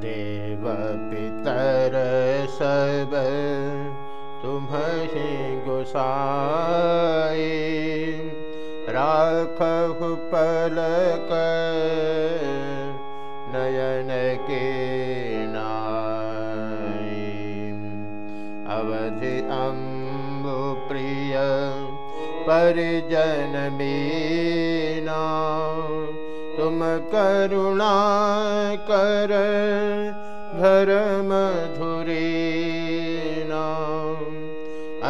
देव पितर सब तुम्हें गुसाई राखहु पलक नयन के नाई। अवधि अम्बु प्रिय परिजन मीना तुम करुणा कर घर मधुरी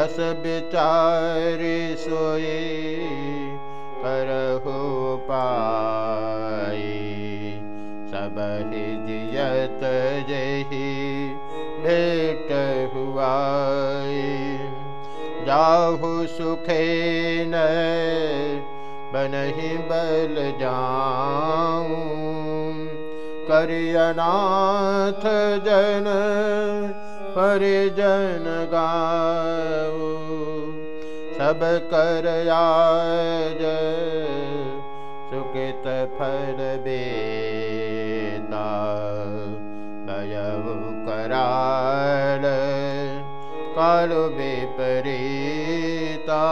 अस विचार सोए करहु पाई सब जियत जही भेट हुआ जाहु सुखे न बनहि बल जाऊं। करियनाथ जन परिजन गाओ सब कर आज सुकित फल बेता। दयव कराल काल बेपरीता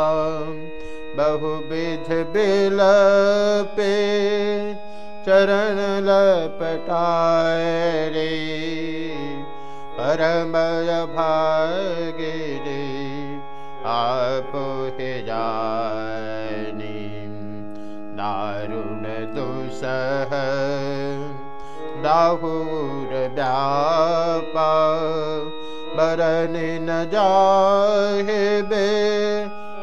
बहुविध बिल पे चरण लपटाए रे। परमय भागे रे आप जानी। दारुण दुसह दाहुर व्यापा बरन न जाहे बे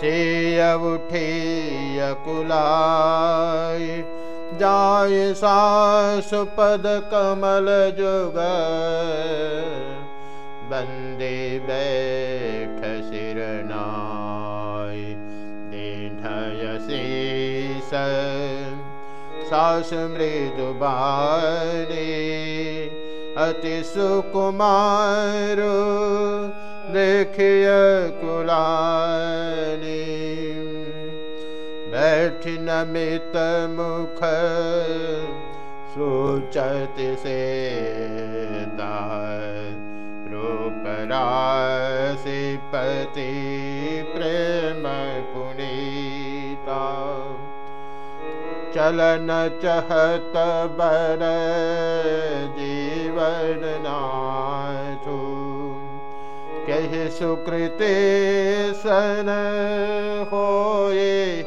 सिय उठी कुलाई जाय सासुपद कमल जुग बन्दे बैठ सिरनाय दीनयशीस सास मृदुबानी अति सुकुमार देखिय कुलानी नमित मुख सोचत से रूप प्रेम पुनीता। चलन चहत बर जीवन कहि सुकृते सन होए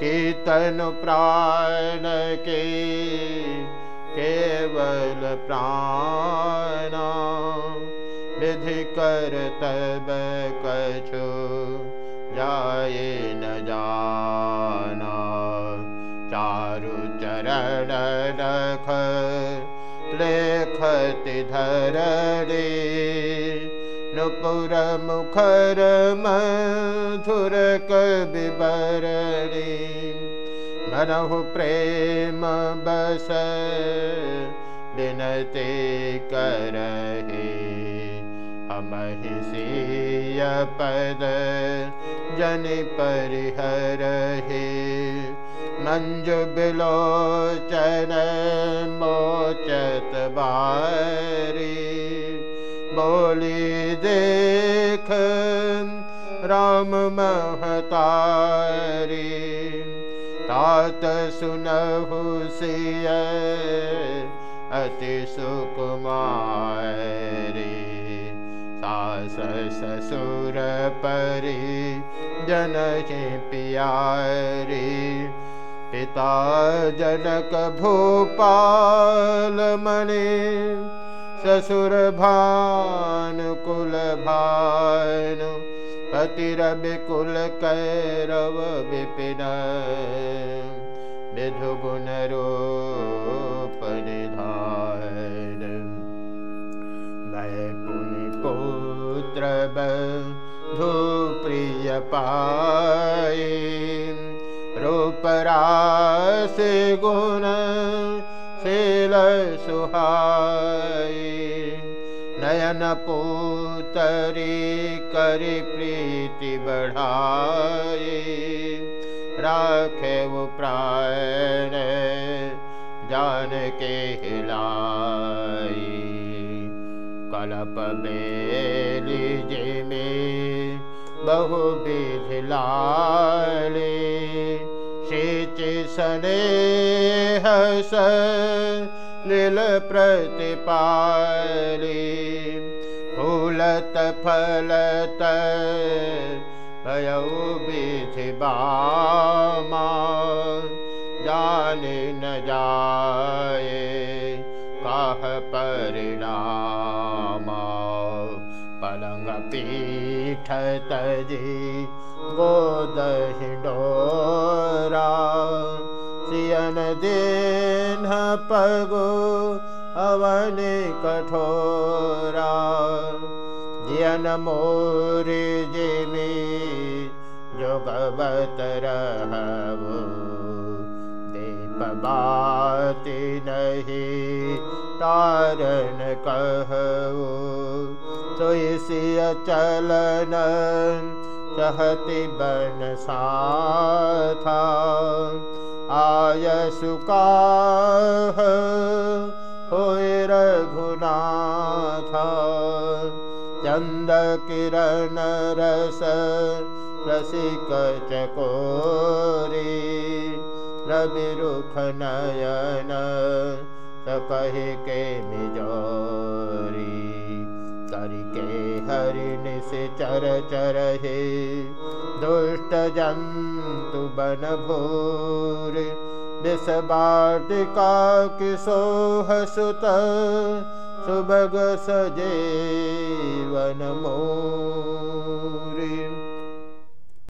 कीर्तन प्राण के केवल प्राण विधि कर तब कछु जाए न जाना। चारु चरण रख लेखति धरणे नुपुर मुखर मधुर कविबरणी मनहु प्रेम बस विनते करहे। सिय पद जन परिहरहे। मञ्जु बिलोचन मोचत बारी। बोली देख राम महतारी। तात सुनहु सिय अति सुकुमारी। सास ससुर परी जन पियारी। पिता जनक भूपाल मणि ससुर भान कुल कैरव विपिन विधु गुण रूप निधान। मैं पुनि पुत्र बधु प्रिय पाए रूपरास गुण शील सुहाय नयन पुतरी करि प्रीति बढ़ाए। राखे वो प्राण जान के हिलाई कलप बेली जे में बहु लाले। शेच सने हस लील प्रतिपाली। फूलत फलत विधि बामा जाने न जाए कह परिणाम। पलंग पीठ तजी गोदहिडोरा सियन दिन पगो अवन कठोरा। जियन मोरी जिमी जोगवत रहबो बाति नहीं तारण कहो। सोई चलन चहति बन साथा। आय सुका चंद किरण रस रसिक चकोरी रविरुख नयन सकहि के मिजोरी करके हरिण से चर चर हे दुष्ट जंतु बन भूर विष बाटिका किसोह सुत सुभग सजे वन